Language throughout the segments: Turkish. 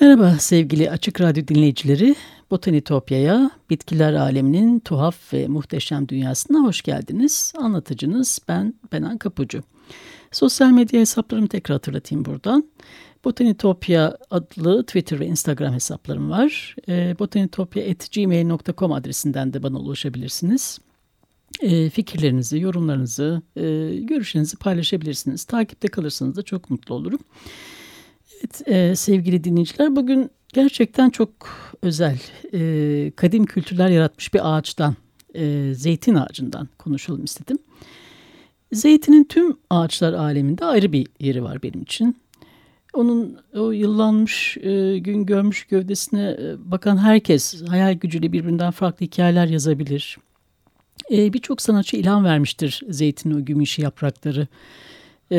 Merhaba sevgili Açık Radyo dinleyicileri. Botanitopya'ya, bitkiler aleminin tuhaf ve muhteşem dünyasına hoş geldiniz. Anlatıcınız ben Benan Kapucu. Sosyal medya hesaplarımı tekrar hatırlatayım buradan. Botanitopya adlı Twitter ve Instagram hesaplarım var. E, botanitopya.gmail.com adresinden de bana ulaşabilirsiniz. E, fikirlerinizi, yorumlarınızı, e, görüşlerinizi paylaşabilirsiniz. Takipte kalırsanız da çok mutlu olurum. Evet e, sevgili dinleyiciler bugün gerçekten çok özel e, kadim kültürler yaratmış bir ağaçtan e, zeytin ağacından konuşalım istedim. Zeytinin tüm ağaçlar aleminde ayrı bir yeri var benim için. Onun o yıllanmış, e, gün görmüş gövdesine e, bakan herkes hayal gücüyle birbirinden farklı hikayeler yazabilir. E, Birçok sanatçı ilham vermiştir zeytinin o gümüşü yaprakları e,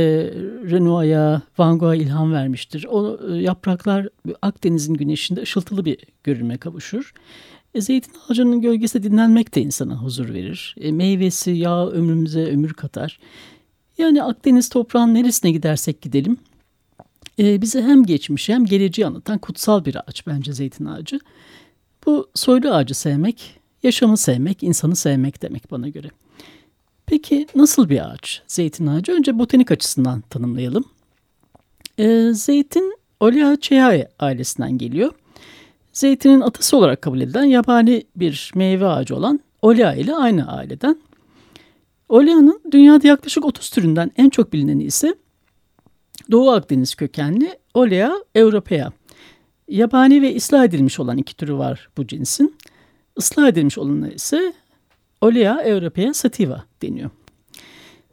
Renoir'a, Van Gogh'a ilham vermiştir. O e, yapraklar Akdeniz'in güneşinde ışıltılı bir görünme kavuşur. E, zeytin ağacının gölgesi dinlenmek de insana huzur verir. E, meyvesi, yağ ömrümüze ömür katar. Yani Akdeniz toprağın neresine gidersek gidelim e, bize hem geçmiş hem geleceği anlatan kutsal bir ağaç bence zeytin ağacı. Bu soylu ağacı sevmek, yaşamı sevmek, insanı sevmek demek bana göre. Peki nasıl bir ağaç zeytin ağacı? Önce botanik açısından tanımlayalım. E, zeytin Oleaceae ailesinden geliyor. Zeytinin atası olarak kabul edilen yabani bir meyve ağacı olan Olea ile aynı aileden. Olea'nın dünyada yaklaşık 30 türünden en çok bilineni ise Doğu Akdeniz kökenli Olea europea. Yabani ve ıslah edilmiş olan iki türü var bu cinsin. Islah edilmiş olanı ise Olea europea sativa deniyor.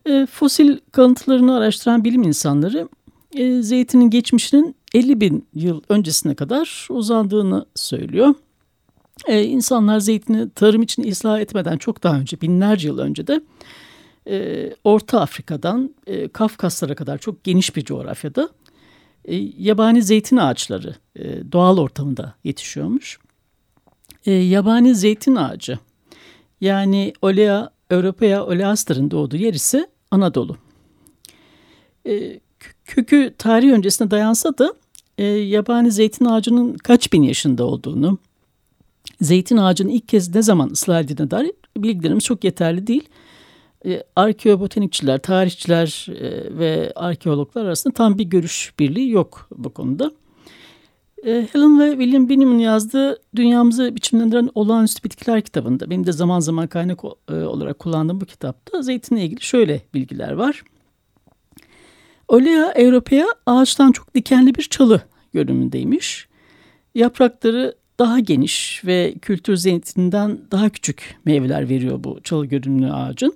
E, fosil kalıntılarını araştıran bilim insanları e, zeytinin geçmişinin 50 bin yıl öncesine kadar uzandığını söylüyor. E, insanlar zeytini tarım için ıslah etmeden çok daha önce binlerce yıl önce de e, Orta Afrika'dan e, Kafkaslara kadar çok geniş bir coğrafyada e, yabani zeytin ağaçları e, doğal ortamında yetişiyormuş. E, yabani zeytin ağacı yani Olea Europea oleaster'ın doğduğu yer ise Anadolu. E, kökü tarih öncesine dayansa da e, yabani zeytin ağacının kaç bin yaşında olduğunu, zeytin ağacının ilk kez ne zaman ıslah dair bilgilerimiz çok yeterli değil. E, arkeobotanikçiler, tarihçiler e, ve arkeologlar arasında tam bir görüş birliği yok bu konuda. E, Helen ve William Binham'ın yazdığı Dünyamızı Biçimlendiren Olağanüstü Bitkiler kitabında, benim de zaman zaman kaynak e, olarak kullandığım bu kitapta zeytinle ilgili şöyle bilgiler var. Olea europea ağaçtan çok dikenli bir çalı görünümündeymiş. Yaprakları daha geniş ve kültür zeytininden daha küçük meyveler veriyor bu çalı görünümlü ağacın.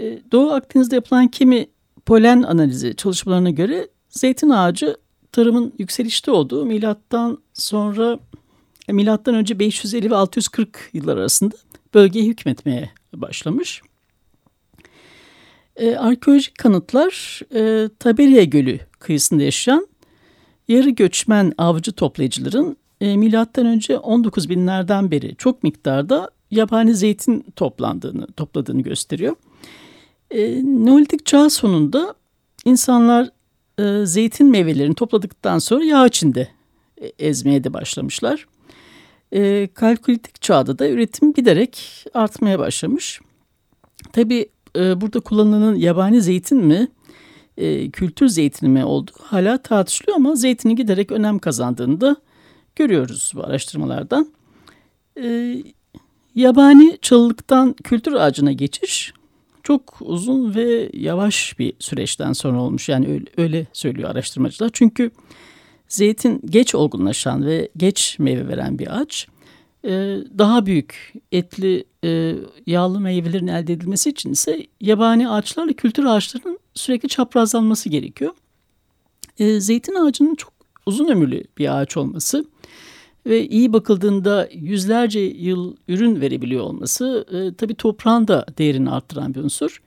E, Doğu Akdeniz'de yapılan kimi polen analizi çalışmalarına göre zeytin ağacı tarımın yükselişte olduğu milattan sonra e, milattan önce 550 ve 640 yıllar arasında bölgeye hükmetmeye başlamış. E, arkeolojik kanıtlar e, Taberiye Gölü kıyısında yaşayan yarı göçmen avcı toplayıcıların e, milattan önce 19 binlerden beri çok miktarda yabani zeytin toplandığını topladığını gösteriyor. E, Neolitik çağ sonunda insanlar e, zeytin meyvelerini topladıktan sonra yağ içinde e, ezmeye de başlamışlar. E, kalkolitik çağda da üretim giderek artmaya başlamış. Tabi e, burada kullanılan yabani zeytin mi, e, kültür zeytini mi olduğu hala tartışılıyor ama zeytinin giderek önem kazandığını da görüyoruz bu araştırmalardan. E, yabani çalılıktan kültür ağacına geçiş çok uzun ve yavaş bir süreçten sonra olmuş. Yani öyle, öyle söylüyor araştırmacılar. Çünkü Zeytin geç olgunlaşan ve geç meyve veren bir ağaç. E, daha büyük etli e, yağlı meyvelerin elde edilmesi için ise yabani ağaçlarla kültür ağaçlarının sürekli çaprazlanması gerekiyor. E, zeytin ağacının çok uzun ömürlü bir ağaç olması ve iyi bakıldığında yüzlerce yıl ürün verebiliyor olması e, tabii toprağın da değerini arttıran bir unsur.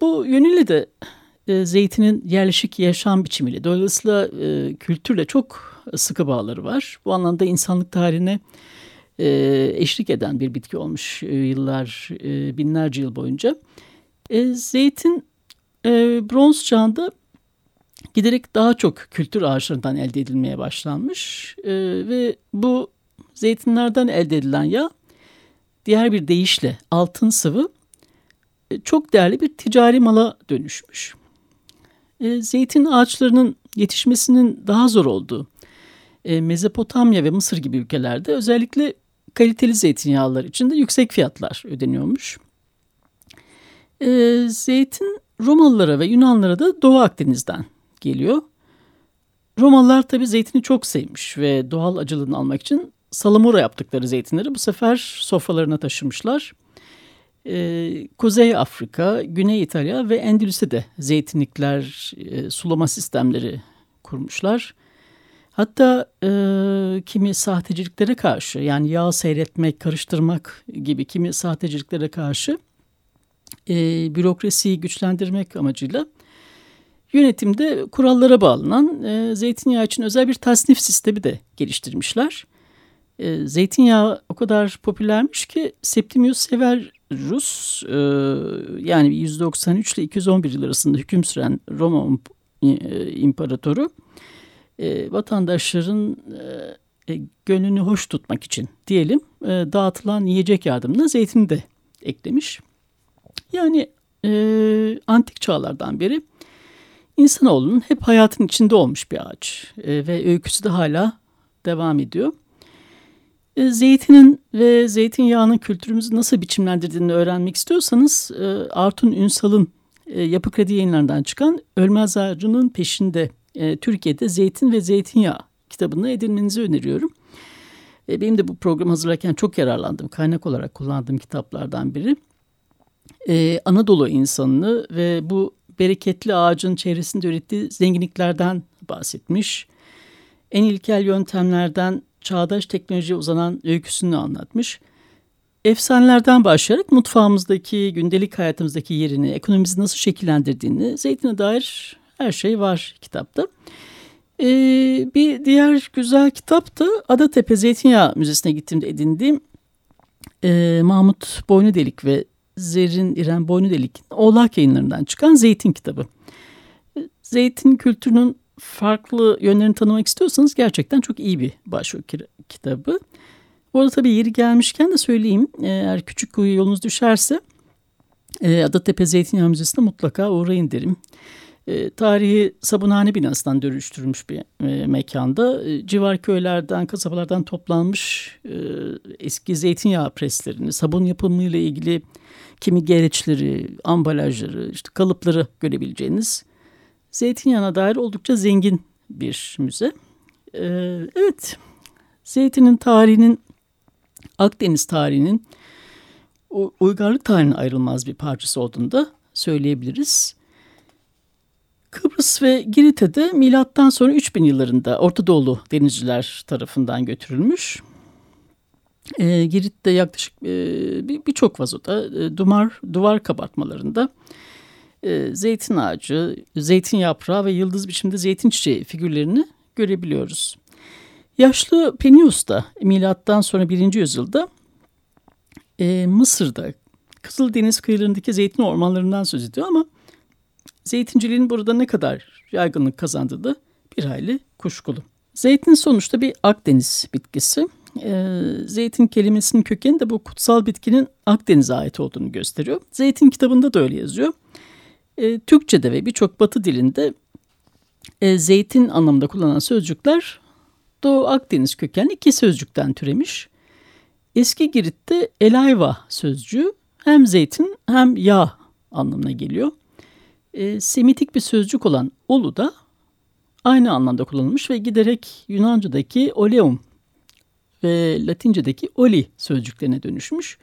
Bu yönüyle de e, zeytinin yerleşik yaşam biçimiyle dolayısıyla e, kültürle çok sıkı bağları var. Bu anlamda insanlık tarihine e, eşlik eden bir bitki olmuş e, yıllar, e, binlerce yıl boyunca. E, zeytin e, bronz çağında giderek daha çok kültür ağaçlarından elde edilmeye başlanmış e, ve bu zeytinlerden elde edilen yağ diğer bir deyişle altın sıvı e, çok değerli bir ticari mala dönüşmüş. E, zeytin ağaçlarının yetişmesinin daha zor olduğu e, Mezopotamya ve Mısır gibi ülkelerde özellikle kaliteli zeytinyağlar için de yüksek fiyatlar ödeniyormuş. E, zeytin Romalılara ve Yunanlara da Doğu Akdeniz'den geliyor. Romalılar tabii zeytini çok sevmiş ve doğal acılığını almak için salamura yaptıkları zeytinleri bu sefer sofralarına taşımışlar. Ee, Kuzey Afrika, Güney İtalya ve Endülüs'te de zeytinlikler, e, sulama sistemleri kurmuşlar. Hatta e, kimi sahteciliklere karşı yani yağ seyretmek, karıştırmak gibi kimi sahteciliklere karşı e, bürokrasiyi güçlendirmek amacıyla yönetimde kurallara bağlanan e, zeytinyağı için özel bir tasnif sistemi de geliştirmişler. E, zeytinyağı o kadar popülermiş ki Septimius Severus e, yani 193 ile 211 yıl arasında hüküm süren Roma e, imparatoru e, vatandaşların e, e, gönlünü hoş tutmak için diyelim e, dağıtılan yiyecek yardımına zeytini de eklemiş. Yani e, antik çağlardan beri insanoğlunun hep hayatın içinde olmuş bir ağaç e, ve öyküsü de hala devam ediyor. E, zeytinin ve zeytinyağının kültürümüzü nasıl biçimlendirdiğini öğrenmek istiyorsanız e, Artun Ünsal'ın e, Yapı Kredi yayınlarından çıkan Ölmez Ağacı'nın peşinde e, Türkiye'de Zeytin ve Zeytinyağı kitabını edinmenizi öneriyorum. E, benim de bu programı hazırlarken çok yararlandım. Kaynak olarak kullandığım kitaplardan biri. E, Anadolu insanını ve bu bereketli ağacın çevresinde ürettiği zenginliklerden bahsetmiş. En ilkel yöntemlerden çağdaş teknolojiye uzanan öyküsünü anlatmış. Efsanelerden başlayarak mutfağımızdaki, gündelik hayatımızdaki yerini, ekonomimizi nasıl şekillendirdiğini, zeytine dair her şey var kitapta. Ee, bir diğer güzel kitap da Adatepe Zeytinyağı Müzesi'ne gittiğimde edindiğim e, Mahmut Boynudelik ve Zerrin İrem Boynudelik'in Oğlak yayınlarından çıkan Zeytin kitabı. Zeytin kültürünün farklı yönlerini tanımak istiyorsanız gerçekten çok iyi bir başvuru kitabı. Bu arada tabii yeri gelmişken de söyleyeyim. Eğer küçük kuyu yolunuz düşerse e, Adatepe Zeytinyağı Müzesi'ne mutlaka uğrayın derim. E, tarihi sabunhane binasından dönüştürülmüş bir e, mekanda e, civar köylerden, kasabalardan toplanmış e, eski zeytinyağı preslerini, sabun yapımıyla ilgili kimi gereçleri, ambalajları, işte kalıpları görebileceğiniz zeytinyağına dair oldukça zengin bir müze. Evet, zeytinin tarihinin, Akdeniz tarihinin, uygarlık tarihinin ayrılmaz bir parçası olduğunu da söyleyebiliriz. Kıbrıs ve Girit'e milattan sonra 3000 yıllarında Orta Doğulu denizciler tarafından götürülmüş. E, Girit'te yaklaşık e, birçok bir vazoda e, duvar, duvar kabartmalarında e, zeytin ağacı, zeytin yaprağı ve yıldız biçimde zeytin çiçeği figürlerini görebiliyoruz. Yaşlı Penius da milattan sonra 1. yüzyılda e, Mısır'da Kızıldeniz kıyılarındaki zeytin ormanlarından söz ediyor ama zeytinciliğin burada ne kadar yaygınlık kazandığı da bir hayli kuşkulu. Zeytin sonuçta bir Akdeniz bitkisi. E, zeytin kelimesinin kökeni de bu kutsal bitkinin Akdeniz'e ait olduğunu gösteriyor. Zeytin kitabında da öyle yazıyor. E, Türkçe'de ve birçok batı dilinde e, zeytin anlamında kullanılan sözcükler Doğu Akdeniz kökenli iki sözcükten türemiş. Eski Girit'te elayva sözcüğü hem zeytin hem yağ anlamına geliyor e, Semitik bir sözcük olan ulu da aynı anlamda kullanılmış ve giderek Yunanca'daki oleum ve Latince'deki oli sözcüklerine dönüşmüş.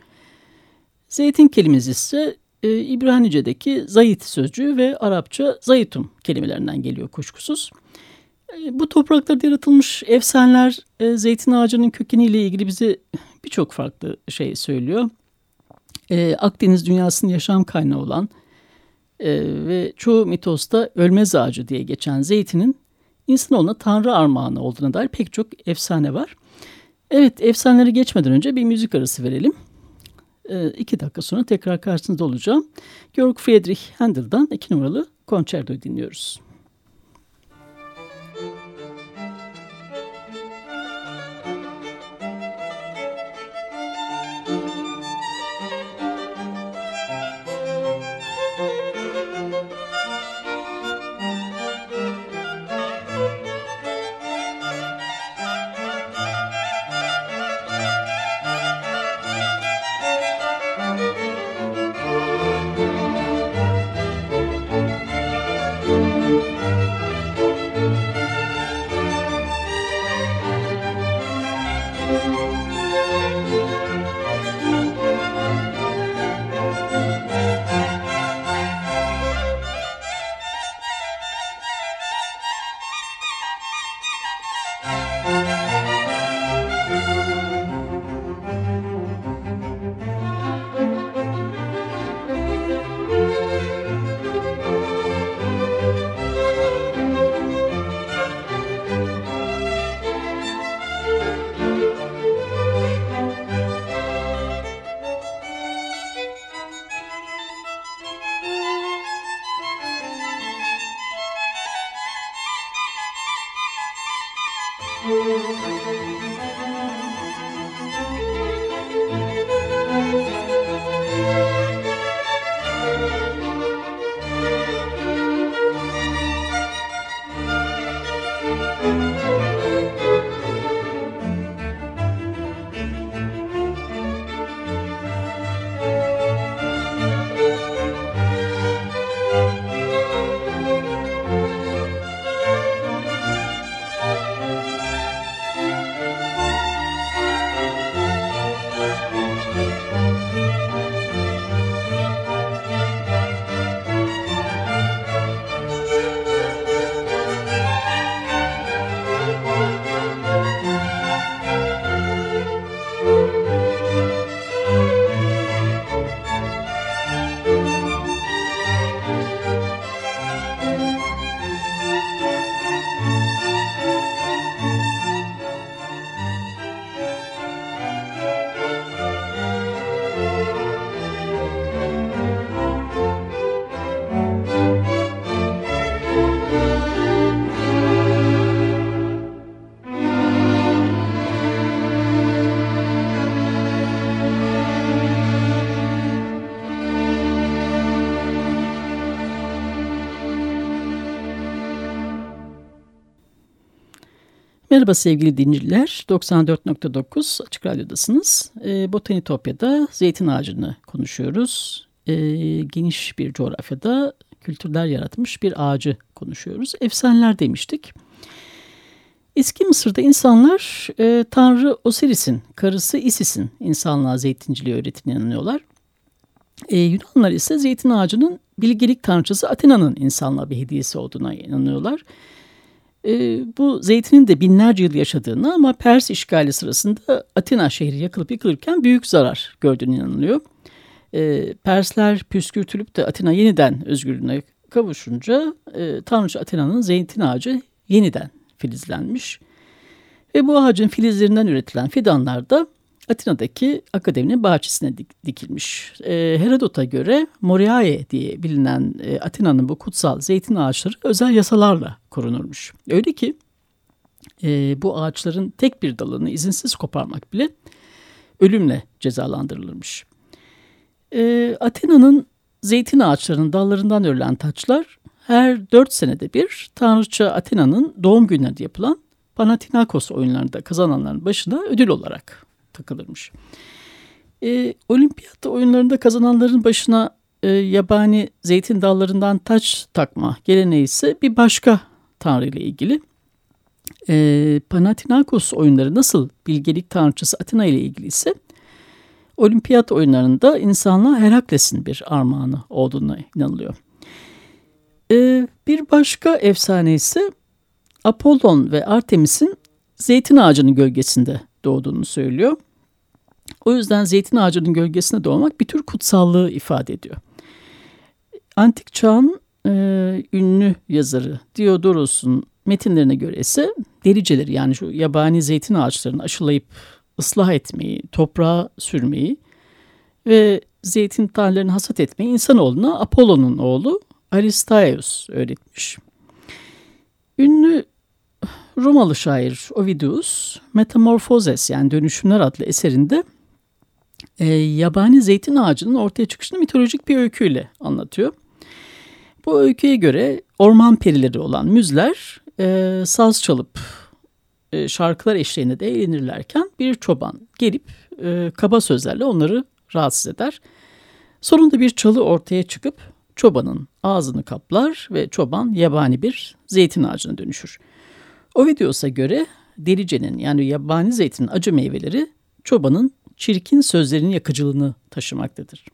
Zeytin kelimesi ise e, İbranice'deki zayit sözcüğü ve Arapça zayitum kelimelerinden geliyor kuşkusuz. E, bu topraklarda yaratılmış efsaneler e, zeytin ağacının kökeniyle ilgili bize birçok farklı şey söylüyor. E, Akdeniz dünyasının yaşam kaynağı olan e, ve çoğu mitosta ölmez ağacı diye geçen zeytinin insanoğluna tanrı armağanı olduğuna dair pek çok efsane var. Evet efsaneleri geçmeden önce bir müzik arası verelim. E, iki dakika sonra tekrar karşınızda olacağım. Georg Friedrich Handel'dan iki numaralı konçertoyu dinliyoruz. Merhaba sevgili dinleyiciler. 94.9 Açık Radyo'dasınız. E, Botanitopya'da zeytin ağacını konuşuyoruz. E, geniş bir coğrafyada kültürler yaratmış bir ağacı konuşuyoruz. Efsaneler demiştik. Eski Mısır'da insanlar e, Tanrı Osiris'in, karısı Isis'in insanlığa zeytinciliği öğrettiğine inanıyorlar. E, Yunanlar ise zeytin ağacının bilgelik tanrıçası Athena'nın insanlığa bir hediyesi olduğuna inanıyorlar. E, bu zeytinin de binlerce yıl yaşadığını ama Pers işgali sırasında Atina şehri yakılıp yıkılırken büyük zarar gördüğünü inanılıyor. E, Persler püskürtülüp de Atina yeniden özgürlüğüne kavuşunca e, Tanrıça Atina'nın zeytin ağacı yeniden filizlenmiş. Ve bu ağacın filizlerinden üretilen fidanlar da Atina'daki akademinin bahçesine dikilmiş. E, Herodot'a göre Moriae diye bilinen e, Atina'nın bu kutsal zeytin ağaçları özel yasalarla korunurmuş. Öyle ki e, bu ağaçların tek bir dalını izinsiz koparmak bile ölümle cezalandırılırmış. E, Atina'nın zeytin ağaçlarının dallarından örülen taçlar her dört senede bir Tanrıça Atina'nın doğum günlerinde yapılan Panathinaikos oyunlarında kazananların başına ödül olarak takılırmış. E, olimpiyat oyunlarında kazananların başına e, yabani zeytin dallarından taç takma geleneği ise bir başka tanrı ile ilgili. E, Panathinaikos oyunları nasıl bilgelik tanrıçası Athena ile ilgili ise olimpiyat oyunlarında insanlığa Herakles'in bir armağanı olduğuna inanılıyor. E, bir başka efsane ise Apollon ve Artemis'in zeytin ağacının gölgesinde doğduğunu söylüyor. O yüzden zeytin ağacının gölgesinde doğmak bir tür kutsallığı ifade ediyor. Antik çağın e, ünlü yazarı Diodoros'un metinlerine göre ise deliceleri yani şu yabani zeytin ağaçlarını aşılayıp ıslah etmeyi, toprağa sürmeyi ve zeytin tanelerini hasat etmeyi insanoğluna Apollon'un oğlu Aristaeus öğretmiş. Ünlü Romalı şair Ovidius Metamorphoses yani Dönüşümler adlı eserinde e, yabani zeytin ağacının ortaya çıkışını mitolojik bir öyküyle anlatıyor. Bu öyküye göre orman perileri olan müzler e, saz çalıp e, şarkılar eşliğinde de eğlenirlerken bir çoban gelip e, kaba sözlerle onları rahatsız eder. Sonunda bir çalı ortaya çıkıp çobanın ağzını kaplar ve çoban yabani bir zeytin ağacına dönüşür. Ovidius'a göre delicenin yani yabani zeytinin acı meyveleri çobanın çirkin sözlerinin yakıcılığını taşımaktadır.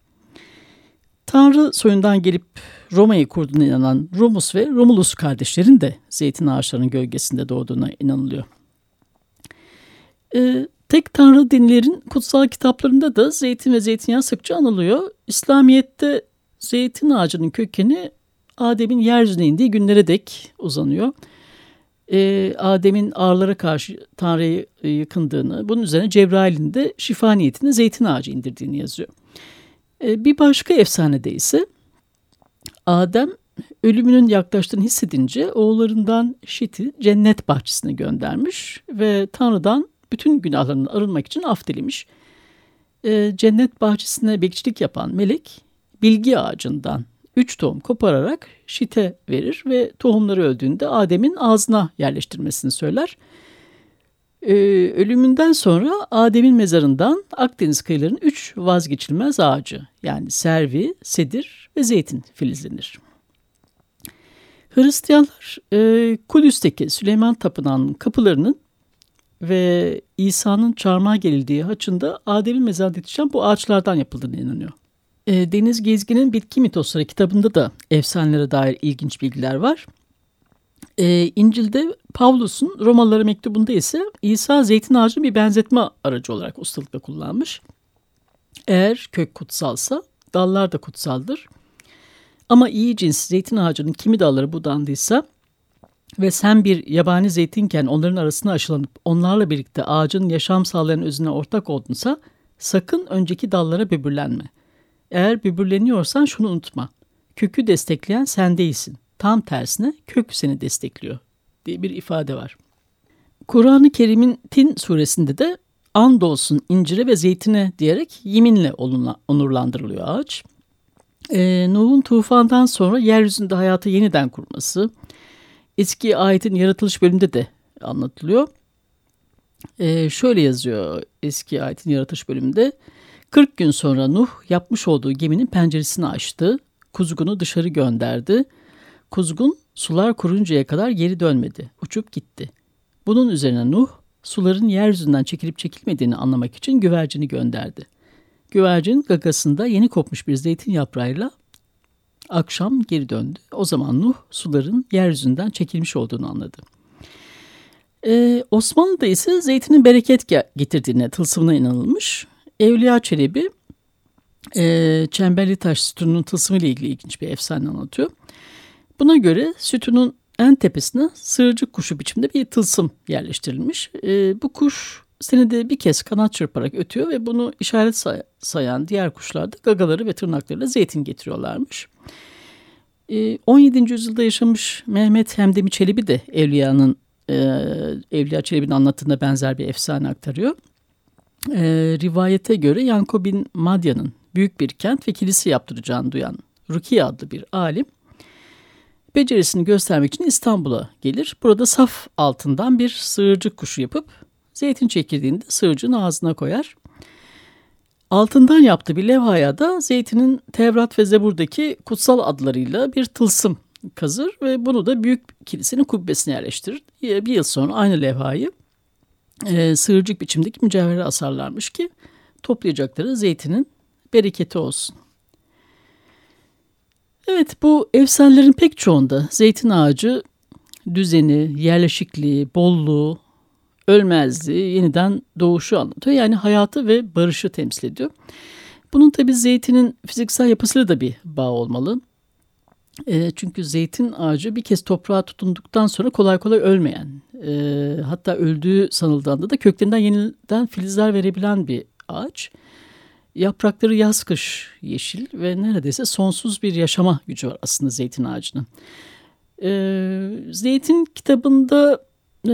Tanrı soyundan gelip Roma'yı kurduğuna inanan Romus ve Romulus kardeşlerin de zeytin ağaçlarının gölgesinde doğduğuna inanılıyor. Ee, tek tanrı dinlerin kutsal kitaplarında da zeytin ve zeytinyağı sıkça anılıyor. İslamiyet'te zeytin ağacının kökeni Adem'in yeryüzüne indiği günlere dek uzanıyor e, Adem'in ağrılara karşı Tanrı'ya yakındığını, bunun üzerine Cebrail'in de şifa niyetine zeytin ağacı indirdiğini yazıyor. E, bir başka efsanede ise Adem ölümünün yaklaştığını hissedince oğullarından Şit'i cennet bahçesine göndermiş ve Tanrı'dan bütün günahlarından arınmak için af dilemiş. E, cennet bahçesine bekçilik yapan melek bilgi ağacından üç tohum kopararak Şit'e verir ve tohumları öldüğünde Adem'in ağzına yerleştirmesini söyler. Ee, ölümünden sonra Adem'in mezarından Akdeniz kıyılarının üç vazgeçilmez ağacı yani servi, sedir ve zeytin filizlenir. Hristiyanlar e, Kudüs'teki Süleyman Tapınağı'nın kapılarının ve İsa'nın çarmıha gelildiği haçında Adem'in mezarında yetişen bu ağaçlardan yapıldığını inanıyor. E, Deniz Gezgin'in Bitki Mitosları kitabında da efsanelere dair ilginç bilgiler var. E, İncil'de Pavlus'un Romalılara mektubunda ise İsa zeytin ağacını bir benzetme aracı olarak ustalıkla kullanmış. Eğer kök kutsalsa dallar da kutsaldır. Ama iyi cins zeytin ağacının kimi dalları budandıysa ve sen bir yabani zeytinken onların arasına aşılanıp onlarla birlikte ağacın yaşam sağlayan özüne ortak oldunsa sakın önceki dallara böbürlenme. Eğer böbürleniyorsan şunu unutma. Kökü destekleyen sen değilsin. Tam tersine kök seni destekliyor diye bir ifade var. Kur'an-ı Kerim'in Tin suresinde de andolsun incire ve zeytine diyerek yeminle onurlandırılıyor ağaç. Ee, Nuh'un tufandan sonra yeryüzünde hayatı yeniden kurması eski ayetin yaratılış bölümünde de anlatılıyor. Ee, şöyle yazıyor eski ayetin yaratılış bölümünde. 40 gün sonra Nuh yapmış olduğu geminin penceresini açtı. Kuzgunu dışarı gönderdi. Kuzgun sular kuruncaya kadar geri dönmedi. Uçup gitti. Bunun üzerine Nuh suların yeryüzünden çekilip çekilmediğini anlamak için güvercini gönderdi. Güvercin gagasında yeni kopmuş bir zeytin yaprağıyla akşam geri döndü. O zaman Nuh suların yeryüzünden çekilmiş olduğunu anladı. Ee, Osmanlı'da ise zeytinin bereket getirdiğine, tılsımına inanılmış. Evliya Çelebi e, Çemberli Taş sütununun tılsımı ile ilgili ilginç bir efsane anlatıyor. Buna göre sütunun en tepesine sığırcık kuşu biçimde bir tılsım yerleştirilmiş. E, bu kuş senede bir kez kanat çırparak ötüyor ve bunu işaret say sayan diğer kuşlar da gagaları ve tırnaklarıyla zeytin getiriyorlarmış. E, 17. yüzyılda yaşamış Mehmet Hemdemi Çelebi de Evliya'nın e, Evliya Çelebi'nin anlattığına benzer bir efsane aktarıyor e, rivayete göre Yanko bin Madya'nın büyük bir kent ve kilise yaptıracağını duyan Rukiye adlı bir alim becerisini göstermek için İstanbul'a gelir. Burada saf altından bir sığırcık kuşu yapıp zeytin çekirdeğini de sığırcığın ağzına koyar. Altından yaptığı bir levhaya da zeytinin Tevrat ve Zebur'daki kutsal adlarıyla bir tılsım kazır ve bunu da büyük kilisenin kubbesine yerleştirir. Bir yıl sonra aynı levhayı e, sığırcık biçimdeki mücevhere asarlarmış ki toplayacakları zeytinin bereketi olsun. Evet bu efsanelerin pek çoğunda zeytin ağacı düzeni, yerleşikliği, bolluğu, ölmezliği, yeniden doğuşu anlatıyor. Yani hayatı ve barışı temsil ediyor. Bunun tabi zeytinin fiziksel yapısıyla da bir bağ olmalı. E, çünkü zeytin ağacı bir kez toprağa tutunduktan sonra kolay kolay ölmeyen, e, hatta öldüğü sanıldığında da köklerinden yeniden filizler verebilen bir ağaç. Yaprakları yaz kış yeşil ve neredeyse sonsuz bir yaşama gücü var aslında zeytin ağacının. E, zeytin kitabında e,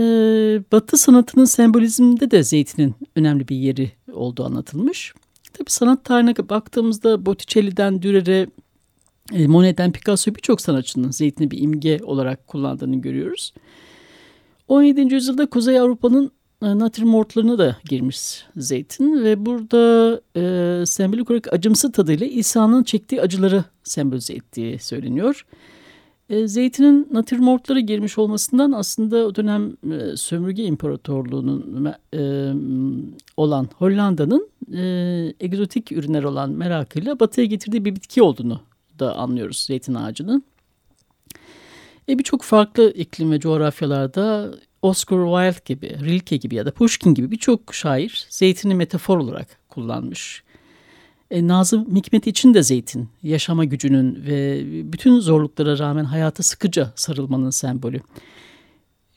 Batı sanatının sembolizminde de zeytinin önemli bir yeri olduğu anlatılmış. Tabi sanat tarihine baktığımızda Botticelli'den Dürer'e, e, Monet'ten Picasso birçok sanatçının zeytini bir imge olarak kullandığını görüyoruz. 17. yüzyılda Kuzey Avrupa'nın natürmortlarına da girmiş zeytin ve burada e, sembolik olarak acımsı tadıyla İsa'nın çektiği acıları sembolize ettiği söyleniyor. E, zeytinin natürmortlara girmiş olmasından aslında o dönem e, sömürge imparatorluğunun e, olan Hollanda'nın e, egzotik ürünler olan merakıyla batıya getirdiği bir bitki olduğunu da anlıyoruz zeytin ağacının. E, Birçok farklı iklim ve coğrafyalarda Oscar Wilde gibi, Rilke gibi ya da Pushkin gibi birçok şair zeytini metafor olarak kullanmış. E, Nazım Hikmet için de zeytin, yaşama gücünün ve bütün zorluklara rağmen hayata sıkıca sarılmanın sembolü.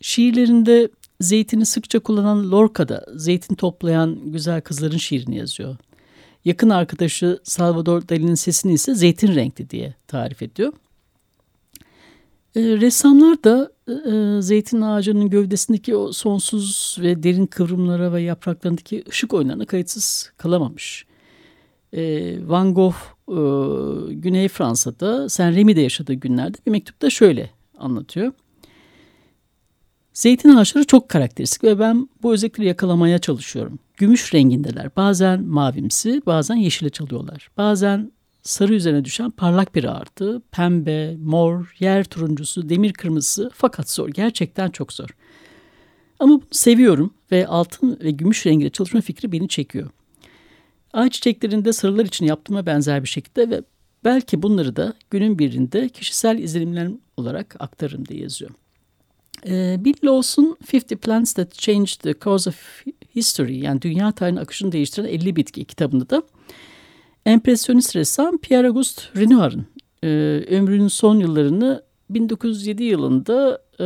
Şiirlerinde zeytini sıkça kullanan Lorca da zeytin toplayan güzel kızların şiirini yazıyor. Yakın arkadaşı Salvador Dali'nin sesini ise zeytin renkli diye tarif ediyor. E, ressamlar da e, e, zeytin ağacının gövdesindeki o sonsuz ve derin kıvrımlara ve yapraklarındaki ışık oyunlarına kayıtsız kalamamış. E, Van Gogh e, Güney Fransa'da Saint Remy'de yaşadığı günlerde bir mektupta şöyle anlatıyor. Zeytin ağaçları çok karakteristik ve ben bu özellikleri yakalamaya çalışıyorum. Gümüş rengindeler. Bazen mavimsi, bazen yeşile çalıyorlar. Bazen sarı üzerine düşen parlak bir artı, pembe, mor, yer turuncusu, demir kırmızısı fakat zor. Gerçekten çok zor. Ama bunu seviyorum ve altın ve gümüş rengiyle çalışma fikri beni çekiyor. Ağaç çiçeklerinde sarılar için yaptığıma benzer bir şekilde ve belki bunları da günün birinde kişisel izlenimler olarak aktarırım diye yazıyor. Ee, Bill Lawson 50 Plants That Changed the Course of History yani dünya tarihinin akışını değiştiren 50 bitki kitabında da empresyonist ressam Pierre Auguste Renoir'ın e, ömrünün son yıllarını 1907 yılında e,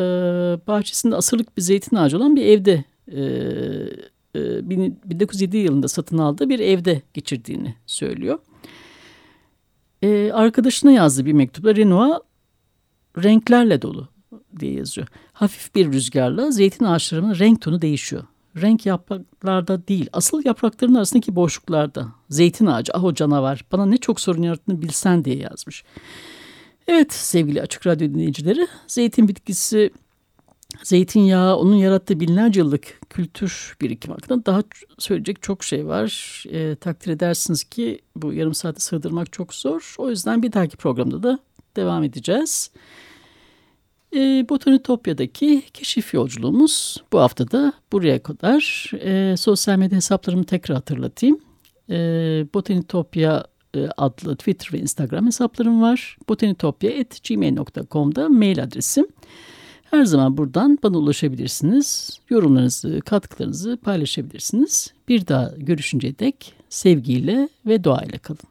bahçesinde asırlık bir zeytin ağacı olan bir evde e, 1907 e, yılında satın aldığı bir evde geçirdiğini söylüyor. Ee, arkadaşına yazdığı bir mektupta Renoir renklerle dolu diye yazıyor. Hafif bir rüzgarla zeytin ağaçlarının renk tonu değişiyor. Renk yapraklarda değil, asıl yaprakların arasındaki boşluklarda. Zeytin ağacı, ah o canavar, bana ne çok sorun yarattığını bilsen diye yazmış. Evet sevgili Açık Radyo dinleyicileri, zeytin bitkisi zeytinyağı, onun yarattığı binlerce yıllık kültür birikimi hakkında daha söyleyecek çok şey var. E, takdir edersiniz ki bu yarım saate sığdırmak çok zor. O yüzden bir dahaki programda da devam edeceğiz. E, Botanitopya'daki keşif yolculuğumuz bu hafta da buraya kadar. E, sosyal medya hesaplarımı tekrar hatırlatayım. E, Botanitopya e, adlı Twitter ve Instagram hesaplarım var. botanitopya.gmail.com'da mail adresim. Her zaman buradan bana ulaşabilirsiniz. Yorumlarınızı, katkılarınızı paylaşabilirsiniz. Bir daha görüşünceye dek sevgiyle ve doğayla kalın.